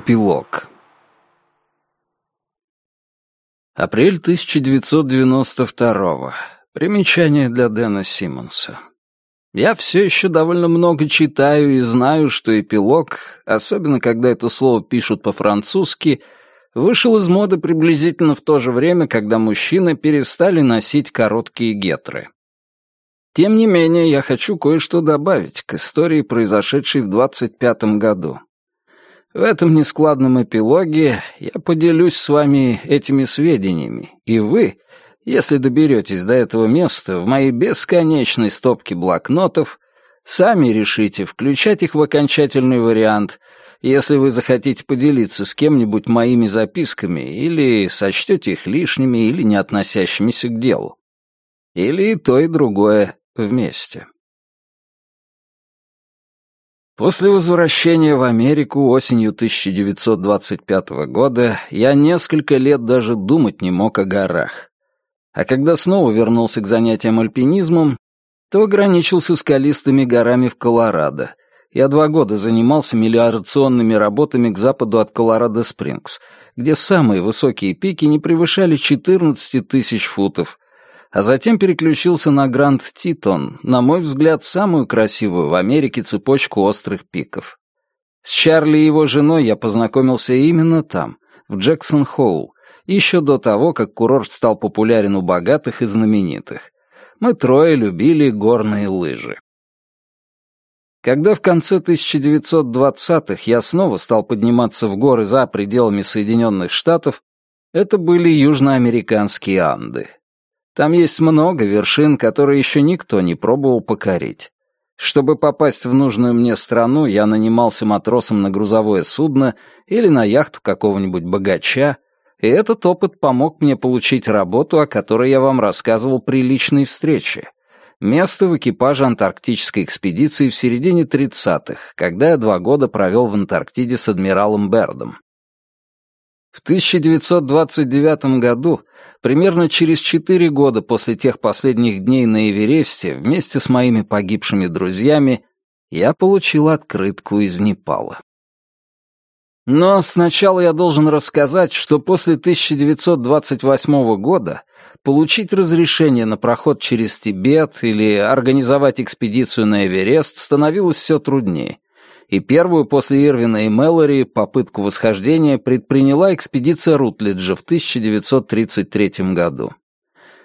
Эпилог. Апрель 1992 Примечание для Дэна Симмонса. Я все еще довольно много читаю и знаю, что эпилог, особенно когда это слово пишут по-французски, вышел из моды приблизительно в то же время, когда мужчины перестали носить короткие гетры. Тем не менее, я хочу кое-что добавить к истории, произошедшей в 25 году. В этом нескладном эпилоге я поделюсь с вами этими сведениями, и вы, если доберетесь до этого места в моей бесконечной стопке блокнотов, сами решите, включать их в окончательный вариант, если вы захотите поделиться с кем-нибудь моими записками или сочтете их лишними или не относящимися к делу. Или и то, и другое вместе. После возвращения в Америку осенью 1925 года я несколько лет даже думать не мог о горах. А когда снова вернулся к занятиям альпинизмом, то ограничился скалистыми горами в Колорадо. Я два года занимался мелиорационными работами к западу от Колорадо-Спрингс, где самые высокие пики не превышали 14 тысяч футов, а затем переключился на Гранд Титон, на мой взгляд, самую красивую в Америке цепочку острых пиков. С Чарли и его женой я познакомился именно там, в Джексон-Хоул, еще до того, как курорт стал популярен у богатых и знаменитых. Мы трое любили горные лыжи. Когда в конце 1920-х я снова стал подниматься в горы за пределами Соединенных Штатов, это были южноамериканские Анды. Там есть много вершин, которые еще никто не пробовал покорить. Чтобы попасть в нужную мне страну, я нанимался матросом на грузовое судно или на яхту какого-нибудь богача, и этот опыт помог мне получить работу, о которой я вам рассказывал при личной встрече. Место в экипаже антарктической экспедиции в середине 30-х, когда я два года провел в Антарктиде с адмиралом Бердом. В 1929 году, примерно через четыре года после тех последних дней на Эвересте, вместе с моими погибшими друзьями, я получил открытку из Непала. Но сначала я должен рассказать, что после 1928 года получить разрешение на проход через Тибет или организовать экспедицию на Эверест становилось все труднее — и первую после Ирвина и Мэллори попытку восхождения предприняла экспедиция Рутлиджа в 1933 году.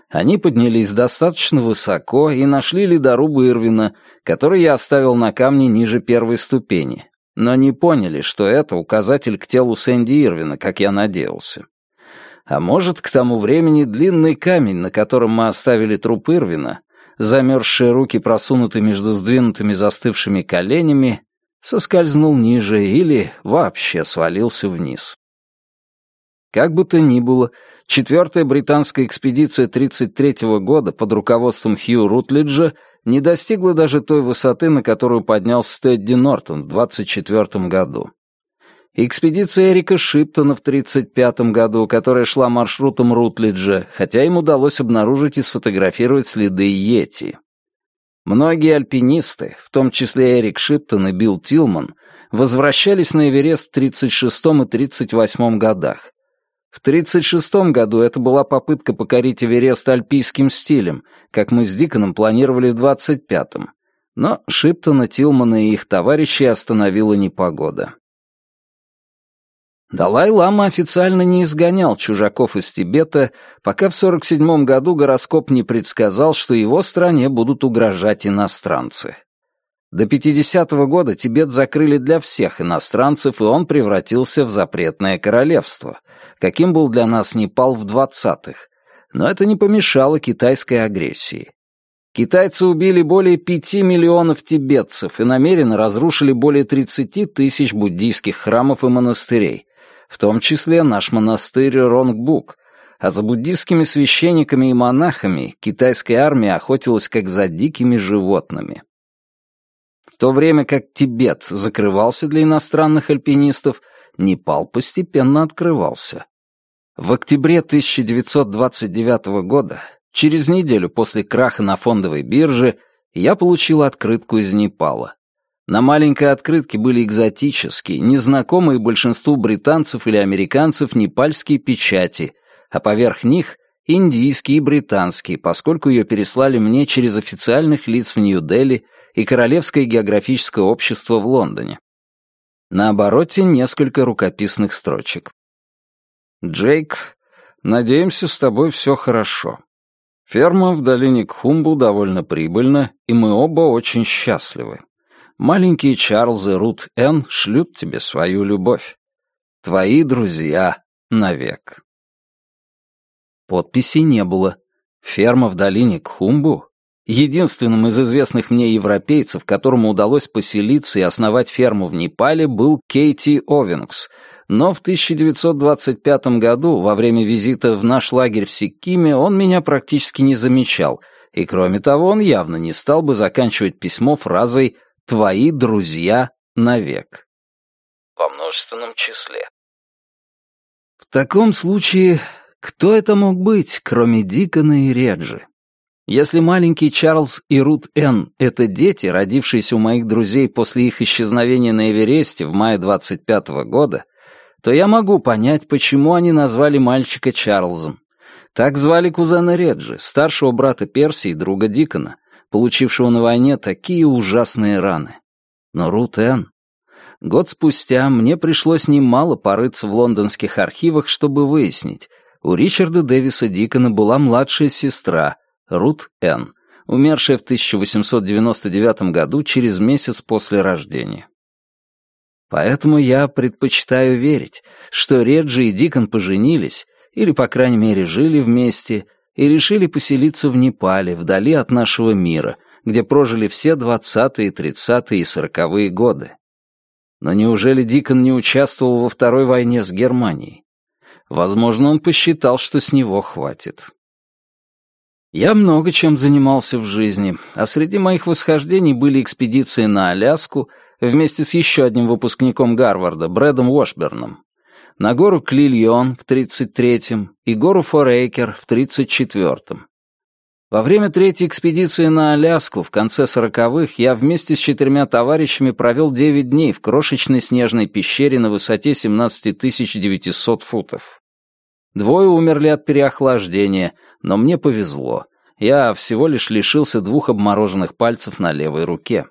Они поднялись достаточно высоко и нашли ледорубы Ирвина, который я оставил на камне ниже первой ступени, но не поняли, что это указатель к телу Сэнди Ирвина, как я надеялся. А может, к тому времени длинный камень, на котором мы оставили труп Ирвина, замерзшие руки просунуты между сдвинутыми застывшими коленями, соскользнул ниже или вообще свалился вниз. Как бы то ни было, четвертая британская экспедиция 1933 года под руководством Хью Рутлиджа не достигла даже той высоты, на которую поднялся Тедди Нортон в 1924 году. Экспедиция Эрика Шиптона в 1935 году, которая шла маршрутом Рутлиджа, хотя им удалось обнаружить и сфотографировать следы Йети. Многие альпинисты, в том числе Эрик Шиптон и Билл Тилман, возвращались на Эверест в 36 и 38 годах. В 36 году это была попытка покорить Эверест альпийским стилем, как мы с Диконом планировали в 25-м. Но Шиптона, Тилмана и их товарищей остановила непогода. Далай-лама официально не изгонял чужаков из Тибета, пока в 47 году гороскоп не предсказал, что его стране будут угрожать иностранцы. До 50 -го года Тибет закрыли для всех иностранцев, и он превратился в запретное королевство, каким был для нас Непал в 20-х. Но это не помешало китайской агрессии. Китайцы убили более 5 миллионов тибетцев и намеренно разрушили более 30 тысяч буддийских храмов и монастырей, в том числе наш монастырь Ронгбук, а за буддистскими священниками и монахами китайская армия охотилась как за дикими животными. В то время как Тибет закрывался для иностранных альпинистов, Непал постепенно открывался. В октябре 1929 года, через неделю после краха на фондовой бирже, я получил открытку из Непала. На маленькой открытке были экзотические, незнакомые большинству британцев или американцев непальские печати, а поверх них — индийские и британские, поскольку ее переслали мне через официальных лиц в Нью-Дели и Королевское географическое общество в Лондоне. На обороте несколько рукописных строчек. «Джейк, надеемся, с тобой все хорошо. Ферма в долине Кхумбу довольно прибыльна, и мы оба очень счастливы. Маленькие Чарльз и Рут Н. шлют тебе свою любовь. Твои друзья навек». Подписи не было. Ферма в долине Кхумбу Единственным из известных мне европейцев, которому удалось поселиться и основать ферму в Непале, был Кейти Овингс, но в 1925 году, во время визита в наш лагерь в Сиккиме, он меня практически не замечал, и кроме того, он явно не стал бы заканчивать письмо фразой «Твои друзья навек». Во множественном числе. В таком случае, кто это мог быть, кроме Дикона и Реджи? Если маленький Чарльз и Рут Н. — это дети, родившиеся у моих друзей после их исчезновения на Эвересте в мае 25 -го года, то я могу понять, почему они назвали мальчика Чарльзом. Так звали кузена Реджи, старшего брата Перси и друга Дикона, получившего на войне такие ужасные раны. Но Рут Н. Год спустя мне пришлось немало порыться в лондонских архивах, чтобы выяснить, у Ричарда Дэвиса Дикона была младшая сестра — Рут Н., умершая в 1899 году через месяц после рождения. Поэтому я предпочитаю верить, что Реджи и Дикон поженились, или, по крайней мере, жили вместе, и решили поселиться в Непале, вдали от нашего мира, где прожили все двадцатые, тридцатые и сороковые годы. Но неужели Дикон не участвовал во Второй войне с Германией? Возможно, он посчитал, что с него хватит. Я много чем занимался в жизни, а среди моих восхождений были экспедиции на Аляску вместе с еще одним выпускником Гарварда, Брэдом Уошберном, на гору Клильон в 33-м и гору Форейкер в 34-м. Во время третьей экспедиции на Аляску в конце сороковых я вместе с четырьмя товарищами провел 9 дней в крошечной снежной пещере на высоте 17 900 футов. Двое умерли от переохлаждения, но мне повезло. Я всего лишь лишился двух обмороженных пальцев на левой руке.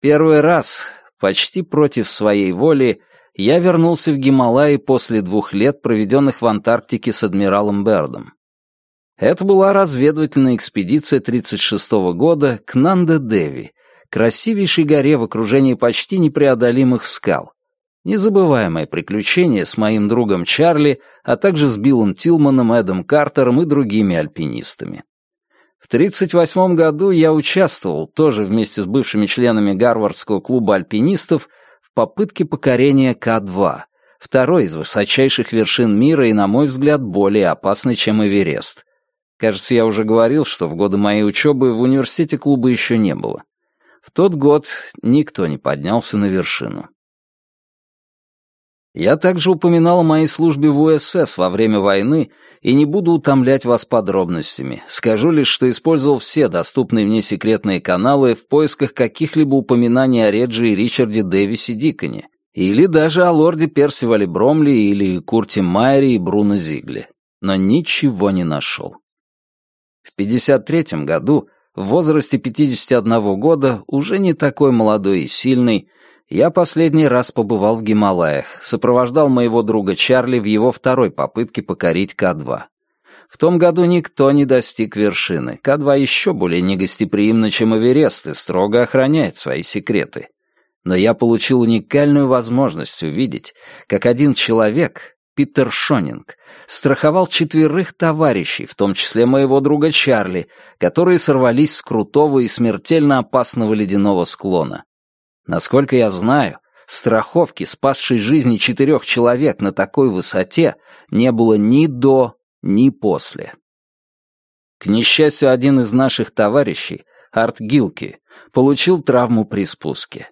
Первый раз, почти против своей воли, я вернулся в Гималаи после двух лет, проведенных в Антарктике с адмиралом Бердом. Это была разведывательная экспедиция 36 -го года к Нанда-Деви, красивейшей горе в окружении почти непреодолимых скал, Незабываемое приключение с моим другом Чарли, а также с Биллом Тилманом, Эдом Картером и другими альпинистами. В 1938 году я участвовал, тоже вместе с бывшими членами Гарвардского клуба альпинистов, попытке покорения К-2, второй из высочайших вершин мира и, на мой взгляд, более опасный, чем Эверест. Кажется, я уже говорил, что в годы моей учебы в университете клуба еще не было. В тот год никто не поднялся на вершину. Я также упоминал о моей службе в УСС во время войны и не буду утомлять вас подробностями. Скажу лишь, что использовал все доступные мне секретные каналы в поисках каких-либо упоминаний о Реджи и Ричарде Дэвисе Диконе, или даже о лорде Персивале Бромли или Курте Майере и Бруно Зигле. Но ничего не нашел. В 53 году, в возрасте 51 года, уже не такой молодой и сильный, я последний раз побывал в Гималаях, сопровождал моего друга Чарли в его второй попытке покорить К-2. В том году никто не достиг вершины. К-2 еще более негостеприимно, чем Эверест, и строго охраняет свои секреты. Но я получил уникальную возможность увидеть, как один человек, Питер Шонинг, страховал четверых товарищей, в том числе моего друга Чарли, которые сорвались с крутого и смертельно опасного ледяного склона. Насколько я знаю, страховки, спасшей жизни четырех человек на такой высоте, не было ни до, ни после. К несчастью, один из наших товарищей, Арт Гилки, получил травму при спуске.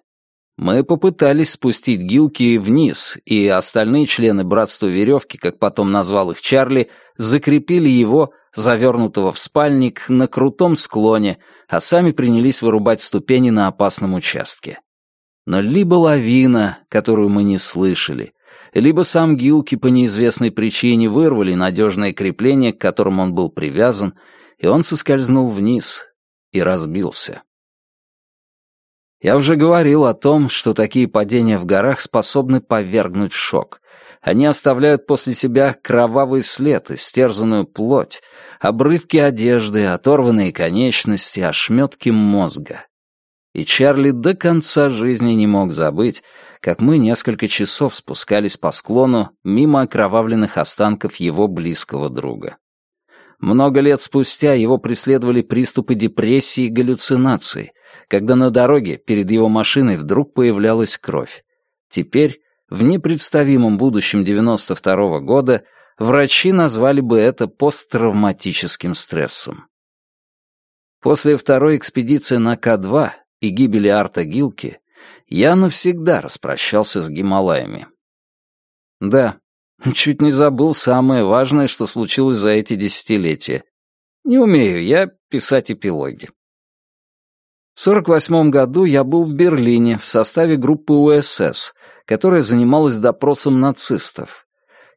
Мы попытались спустить Гилки вниз, и остальные члены братства веревки, как потом назвал их Чарли, закрепили его, завернутого в спальник, на крутом склоне, а сами принялись вырубать ступени на опасном участке. Но либо лавина, которую мы не слышали, либо сам Гилки по неизвестной причине вырвали надежное крепление, к которому он был привязан, и он соскользнул вниз и разбился. Я уже говорил о том, что такие падения в горах способны повергнуть в шок. Они оставляют после себя кровавый след, истерзанную плоть, обрывки одежды, оторванные конечности, ошметки мозга. И Чарли до конца жизни не мог забыть, как мы несколько часов спускались по склону мимо окровавленных останков его близкого друга. Много лет спустя его преследовали приступы депрессии и галлюцинаций, когда на дороге перед его машиной вдруг появлялась кровь. Теперь, в непредставимом будущем 92-го года, врачи назвали бы это посттравматическим стрессом. После второй экспедиции на К-2 и гибели Арта Гилки я навсегда распрощался с Гималаями. Да, чуть не забыл самое важное, что случилось за эти десятилетия. Не умею я писать эпилоги. В 48 году я был в Берлине в составе группы УСС, которая занималась допросом нацистов.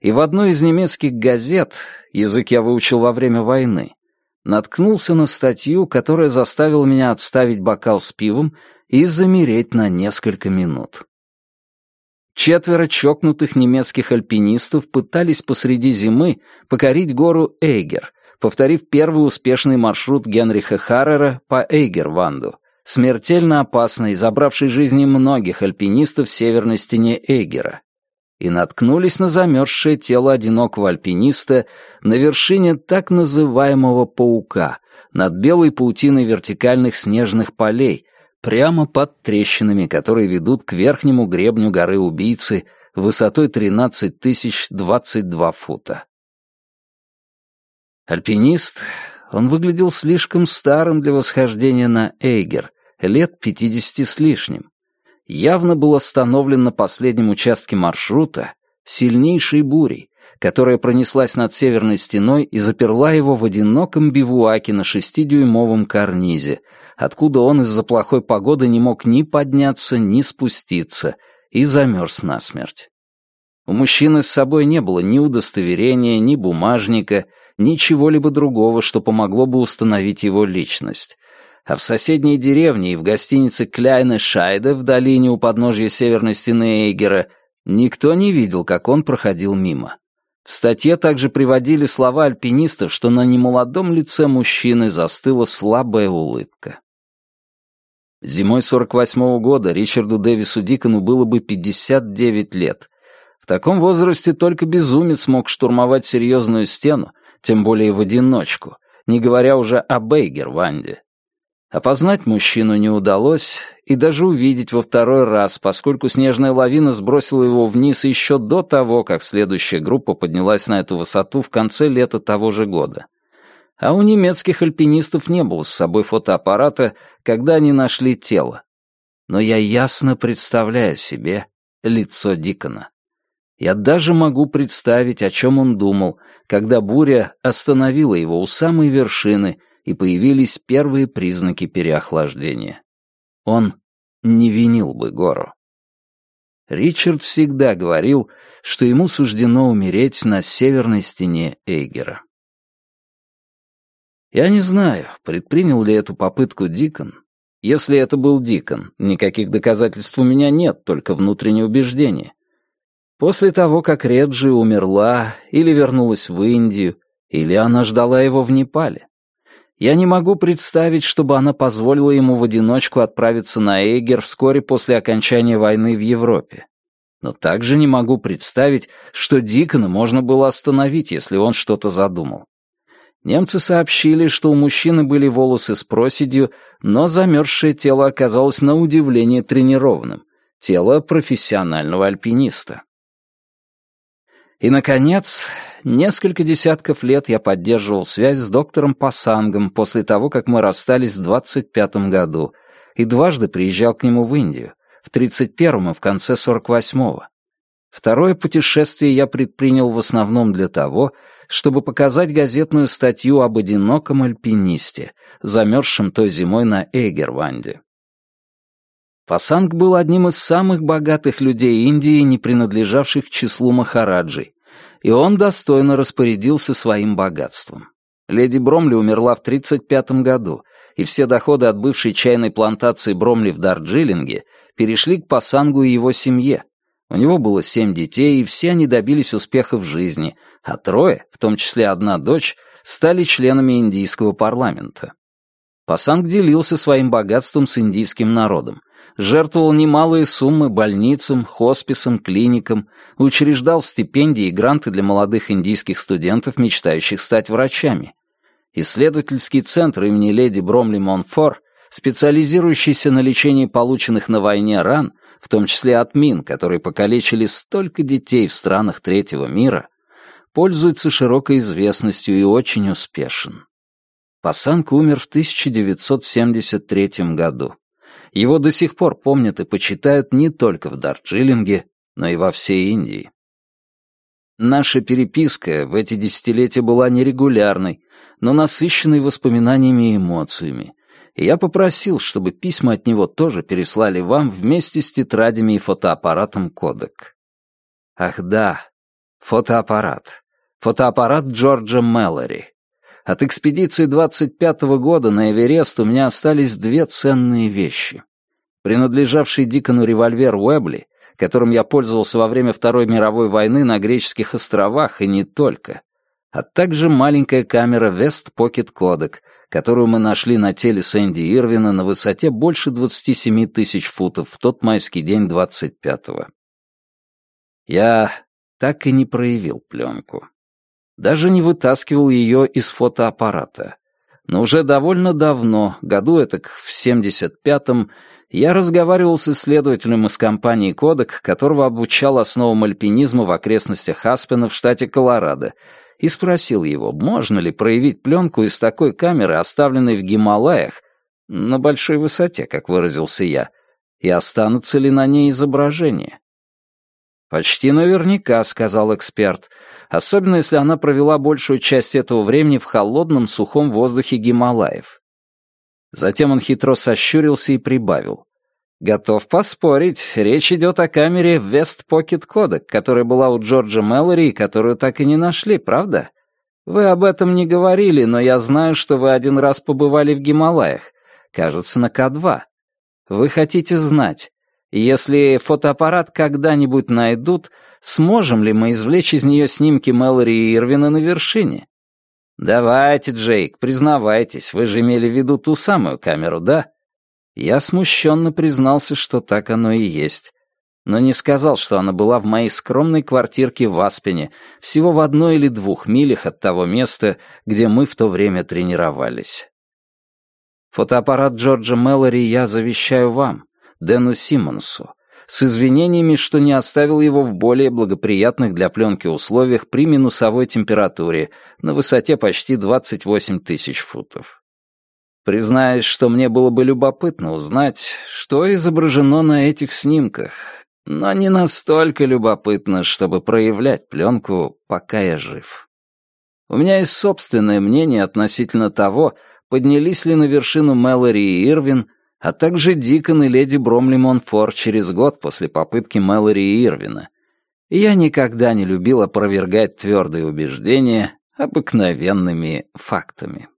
И в одной из немецких газет, язык я выучил во время войны, наткнулся на статью, которая заставила меня отставить бокал с пивом и замереть на несколько минут. Четверо чокнутых немецких альпинистов пытались посреди зимы покорить гору Эйгер, повторив первый успешный маршрут Генриха Харрера по Эйгерванду, смертельно опасной, забравшей жизни многих альпинистов в северной стене Эйгера, и наткнулись на замерзшее тело одинокого альпиниста на вершине так называемого «паука», над белой паутиной вертикальных снежных полей, прямо под трещинами, которые ведут к верхнему гребню горы-убийцы высотой 13 тысяч 22 фута. Альпинист, он выглядел слишком старым для восхождения на Эйгер, лет пятидесяти с лишним, явно был остановлен на последнем участке маршрута сильнейшей бурей, которая пронеслась над северной стеной и заперла его в одиноком бивуаке на шестидюймовом карнизе, откуда он из-за плохой погоды не мог ни подняться, ни спуститься, и замерз насмерть. У мужчины с собой не было ни удостоверения, ни бумажника, ни чего-либо другого, что помогло бы установить его личность а в соседней деревне и в гостинице Кляйна Шайде в долине у подножья северной стены Эйгера никто не видел, как он проходил мимо. В статье также приводили слова альпинистов, что на немолодом лице мужчины застыла слабая улыбка. Зимой 48-го года Ричарду Дэвису Дикону было бы 59 лет. В таком возрасте только безумец мог штурмовать серьезную стену, тем более в одиночку, не говоря уже о Бейгер-Ванде. Опознать мужчину не удалось, и даже увидеть во второй раз, поскольку снежная лавина сбросила его вниз еще до того, как следующая группа поднялась на эту высоту в конце лета того же года. А у немецких альпинистов не было с собой фотоаппарата, когда они нашли тело. Но я ясно представляю себе лицо Дикона. Я даже могу представить, о чем он думал, когда буря остановила его у самой вершины и появились первые признаки переохлаждения. Он не винил бы гору. Ричард всегда говорил, что ему суждено умереть на северной стене Эйгера. Я не знаю, предпринял ли эту попытку Дикон. Если это был Дикон, никаких доказательств у меня нет, только внутреннее убеждение. После того, как Реджи умерла или вернулась в Индию, или она ждала его в Непале. Я не могу представить, чтобы она позволила ему в одиночку отправиться на Эйгер вскоре после окончания войны в Европе. Но также не могу представить, что Дикона можно было остановить, если он что-то задумал. Немцы сообщили, что у мужчины были волосы с проседью, но замерзшее тело оказалось на удивление тренированным. Тело профессионального альпиниста. И, наконец, несколько десятков лет я поддерживал связь с доктором Пасангом после того, как мы расстались в 25-м году, и дважды приезжал к нему в Индию, в 31-м и в конце 48-го. Второе путешествие я предпринял в основном для того, чтобы показать газетную статью об одиноком альпинисте, замерзшем той зимой на Эйгерванде. Пасанг был одним из самых богатых людей Индии, не принадлежавших к числу махараджей, и он достойно распорядился своим богатством. Леди Бромли умерла в 1935 году, и все доходы от бывшей чайной плантации Бромли в Дарджилинге перешли к Пасангу и его семье. У него было семь детей, и все они добились успеха в жизни, а трое, в том числе одна дочь, стали членами индийского парламента. Пасанг делился своим богатством с индийским народом, жертвовал немалые суммы больницам, хосписам, клиникам, учреждал стипендии и гранты для молодых индийских студентов, мечтающих стать врачами. Исследовательский центр имени леди Бромли Монфор, специализирующийся на лечении полученных на войне ран, в том числе от мин, которые покалечили столько детей в странах третьего мира, пользуется широкой известностью и очень успешен. Пасанг умер в 1973 году. Его до сих пор помнят и почитают не только в Дарджилинге, но и во всей Индии. Наша переписка в эти десятилетия была нерегулярной, но насыщенной воспоминаниями и эмоциями, и я попросил, чтобы письма от него тоже переслали вам вместе с тетрадями и фотоаппаратом «Кодек». Ах да, фотоаппарат. Фотоаппарат Джорджа Мэллори. От экспедиции 25-го года на Эверест у меня остались две ценные вещи. Принадлежавший Дикону револьвер Уэбли, которым я пользовался во время Второй мировой войны на греческих островах и не только, а также маленькая камера West Pocket Kodak, которую мы нашли на теле Сэнди Ирвина на высоте больше 27 тысяч футов в тот майский день 25-го. Я так и не проявил пленку. Даже не вытаскивал ее из фотоаппарата. Но уже довольно давно, году это в 75-м, я разговаривал с исследователем из компании «Кодек», которого обучал основам альпинизма в окрестностях Аспена в штате Колорадо, и спросил его, можно ли проявить пленку из такой камеры, оставленной в Гималаях, на большой высоте, как выразился я, и останутся ли на ней изображения. «Почти наверняка», — сказал эксперт, особенно если она провела большую часть этого времени в холодном сухом воздухе Гималаев. Затем он хитро сощурился и прибавил. Готов поспорить, речь идет о камере West Pocket Kodak, которая была у Джорджа Мэллори и которую так и не нашли, правда? Вы об этом не говорили, но я знаю, что вы один раз побывали в Гималаях. Кажется, на К2. Вы хотите знать, если фотоаппарат когда-нибудь найдут, сможем ли мы извлечь из нее снимки Мэллори и Ирвина на вершине? Давайте, Джейк, признавайтесь, вы же имели в виду ту самую камеру, да? Я смущенно признался, что так оно и есть. Но не сказал, что она была в моей скромной квартирке в Аспене, всего в одной или двух милях от того места, где мы в то время тренировались. Фотоаппарат Джорджа Мэллори я завещаю вам, Дэну Симмонсу, с извинениями, что не оставил его в более благоприятных для пленки условиях при минусовой температуре на высоте почти 28 тысяч футов. Признаюсь, что мне было бы любопытно узнать, что изображено на этих снимках, но не настолько любопытно, чтобы проявлять пленку, пока я жив. У меня есть собственное мнение относительно того, поднялись ли на вершину Мэлори и Ирвин, а также Дикон и леди Бромли Монфор через год после попытки Мэлори и Ирвина. Я никогда не любил опровергать твердые убеждения обыкновенными фактами.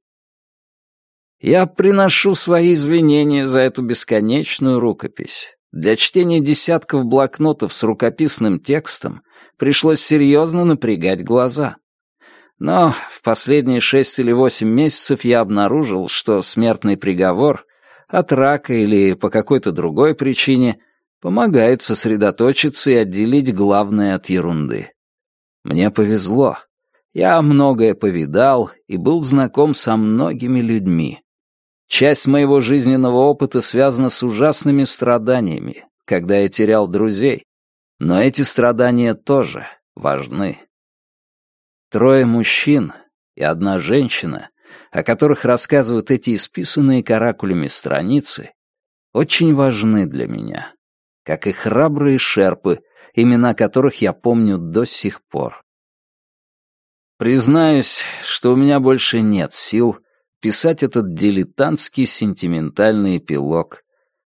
Я приношу свои извинения за эту бесконечную рукопись. Для чтения десятков блокнотов с рукописным текстом пришлось серьезно напрягать глаза. Но в последние шесть или восемь месяцев я обнаружил, что смертный приговор от рака или по какой-то другой причине помогает сосредоточиться и отделить главное от ерунды. Мне повезло. Я многое повидал и был знаком со многими людьми. Часть моего жизненного опыта связана с ужасными страданиями, когда я терял друзей, но эти страдания тоже важны. Трое мужчин и одна женщина, о которых рассказывают эти исписанные каракулями страницы, очень важны для меня. как и храбрые шерпы, имена которых я помню до сих пор. Признаюсь, что у меня больше нет сил писать этот дилетантский сентиментальный эпилог,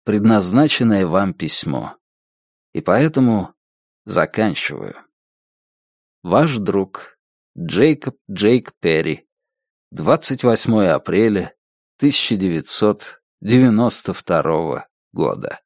предназначенное вам письмо. И поэтому заканчиваю. Ваш друг Джейкоб Джейк Перри. 28 апреля 1992 года.